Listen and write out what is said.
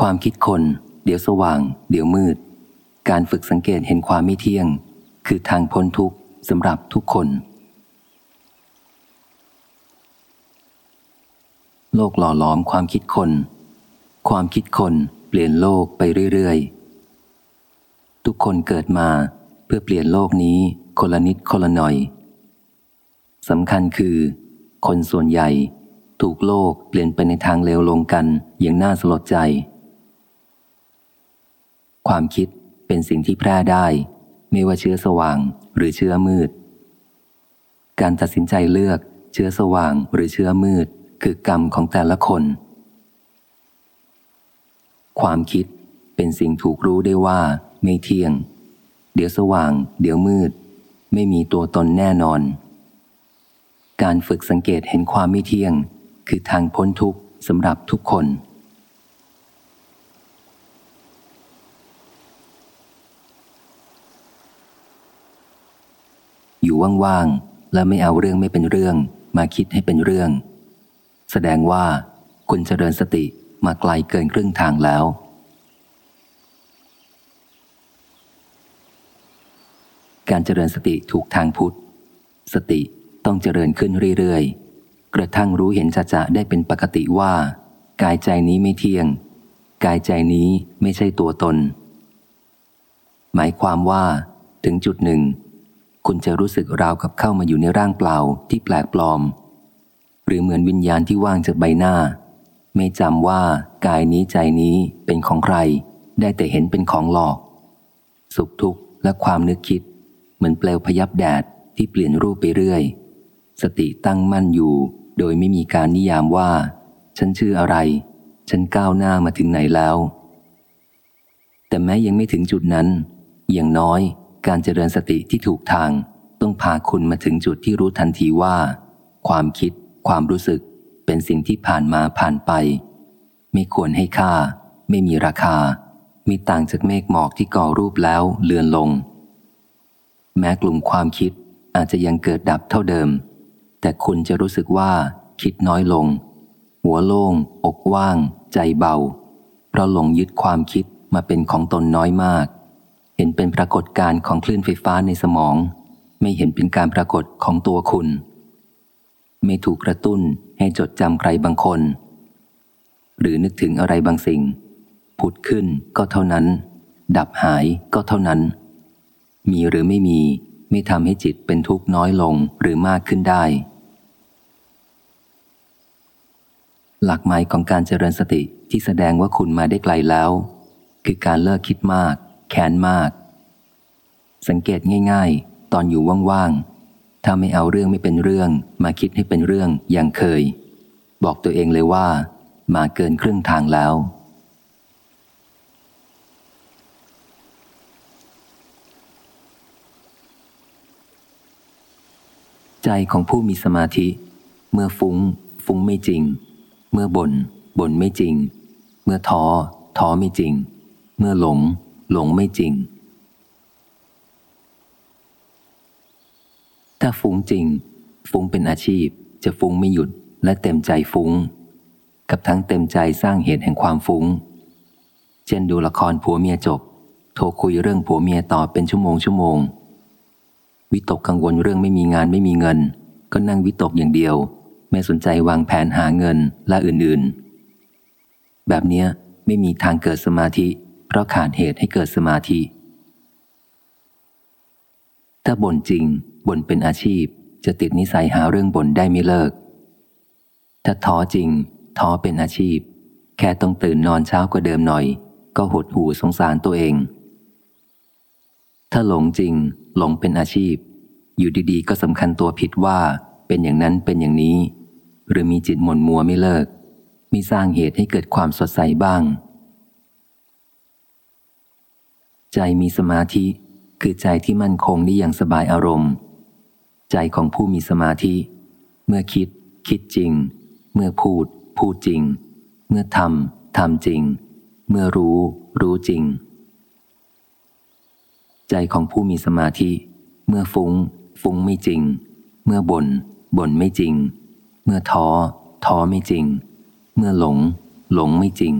ความคิดคน เดี๋ยวสว่าง เดี๋ยวมืด การฝึกสังเกตเห็นความไม่เที่ยง คือทางพ้นทุกข์สำหรับทุกคน โลกหล่อหลอมความคิดคน ความคิดคนเปลี่ยนโลกไปเรื่อยๆ ทุกคนเกิดมาเพื่อเปลี่ยนโลกนี้คนละนิดคนละหน่อยสำคัญคือ คนส่วนใหญ่ถูกโลกเปลี่ยนไปในทางเลวลงกันอย่างน่าสลดใจ ความคิดเป็นสิ่งที่แพร่ได้ ไม่ว่าเชื้อสว่างหรือเชื้อมืด การตัดสินใจเลือกเชื้อสว่างหรือเชื้อมืด คือกรรมของแต่ละคน ความคิดเป็นสิ่งถูกรู้ได้ว่าไม่เที่ยง เดี๋ยวสว่าง เดี๋ยวมืด ไม่มีตัวตนแน่นอน การฝึกสังเกตเห็นความไม่เที่ยง คือทางพ้นทุกข์สำหรับทุกคน อยู่ว่างๆ และไม่เอาเรื่องไม่เป็นเรื่อง มาคิดให้เป็นเรื่อง แสดงว่าคุณเจริญสติมาไกลเกินครึ่งทางแล้ว การเจริญสติถูกทางพุทธ สติต้องเจริญขึ้นเรื่อยๆ กระทั่งรู้เห็นจะจะได้เป็นปกติว่า กายใจนี้ไม่เที่ยง กายใจนี้ไม่ใช่ตัวตน หมายความว่า ถึงจุดหนึ่ง คุณจะรู้สึกราวกับเข้ามาอยู่ในร่างเปล่าที่แปลกปลอม หรือเหมือนวิญญาณที่ว่างจากใบหน้า ไม่จำว่ากายนี้ใจนี้เป็นของใคร ได้แต่เห็นเป็นของหลอก สุขทุกข์และความนึกคิด เหมือนเปลวพยับแดดที่เปลี่ยนรูปไปเรื่อย สติตั้งมั่นอยู่ โดยไม่มีการนิยามว่า ฉันชื่ออะไร ฉันก้าวหน้ามาถึงไหนแล้ว แต่แม้ยังไม่ถึงจุดนั้น อย่างน้อย การเจริญสติที่ถูกทางต้องพาคุณมาถึงจุดที่รู้ทันทีว่า ความคิด ความรู้สึก เป็นสิ่งที่ผ่านมาผ่านไป ไม่ควรให้ค่า ไม่มีราคา มีต่างจากเมฆหมอกที่ก่อรูปแล้วเลือนลง แม้กลุ่มความคิดอาจจะยังเกิดดับเท่าเดิม แต่คุณจะรู้สึกว่า คิดน้อยลง หัวโล่งอกว่าง ใจเบา เพราะหลงยึดความคิดมาเป็นของตนน้อยมาก เห็นเป็นปรากฏการณ์ของคลื่นไฟฟ้าในสมอง ไม่เห็นเป็นการปรากฏของตัวคุณ ไม่ถูกกระตุ้นให้จดจำใครบางคน หรือนึกถึงอะไรบางสิ่ง ผุดขึ้นก็เท่านั้น ดับหายก็เท่านั้น มีหรือไม่มีไม่ทำให้จิตเป็นทุกข์น้อยลงหรือมากขึ้นได้ หลักหมายของการเจริญสติที่แสดงว่าคุณมาได้ไกลแล้ว คือการเลิกคิดมาก แค้นมาก สังเกตง่ายๆ ตอนอยู่ว่างๆ ถ้าไม่เอาเรื่องไม่เป็นเรื่อง มาคิดให้เป็นเรื่องอย่างเคย บอกตัวเองเลยว่า มาเกินครึ่งทางแล้ว ใจของผู้มีสมาธิ เมื่อฟุง้ง ฟุ้งไม่จริง เมื่อบน่นบ่นไม่จริง เมื่อท้อท้อไม่จริง เมื่อหลง หลงไม่จริง ถ้าฟุ้งจริง ฟุ้งเป็นอาชีพ จะฟุ้งไม่หยุดและเต็มใจฟุ้ง กับทั้งเต็มใจสร้างเหตุแห่งความฟุ้ง เช่นดูละครผัวเมียจบ โทรคุยเรื่องผัวเมียต่อเป็นชั่วโมงชั่วโมง วิตกกังวลเรื่องไม่มีงานไม่มีเงิน ก็นั่งวิตกอย่างเดียว ไม่สนใจวางแผนหาเงินและอื่นๆ แบบเนี้ยไม่มีทางเกิดสมาธิ ราะขาดเหตุให้เกิดสมาธิ ถ้าบ่นจริงบ่นเป็นอาชีพจะติดนิสัยหาเรื่องบ่นได้ไม่เลิก ถ้าท้อจริง ท้อเป็นอาชีพ แค่ต้องตื่นนอนเช้ากว่าเดิมหน่อย ก็หดหูสงสารตัวเอง ถ้าหลงจริง หลงเป็นอาชีพ อยู่ดีๆ ก็สำคัญตัวผิดว่า เป็นอย่างนั้นเป็นอย่างนี้ หรือมีจิตหม่นมัวไม่เลิก มีสร้างเหตุให้เกิดความสดใสบ้าง ใจมีสมาธิ คือใจที่มั่นคงได้อย่างสบายอารมณ์ ใจของผู้มีสมาธิ เมื่อคิด คิดจริง เมื่อพูด พูดจริง เมื่อทำทำจริง เมื่อรู้ รู้จริง ใจของผู้มีสมาธิ เมื่อฟุง้ง ฟุ้งไม่จริง เมื่อบน่นบ่นไม่จริง เมื่อท้อ ท้อไม่จริง เมื่อหลง หลงไม่จริง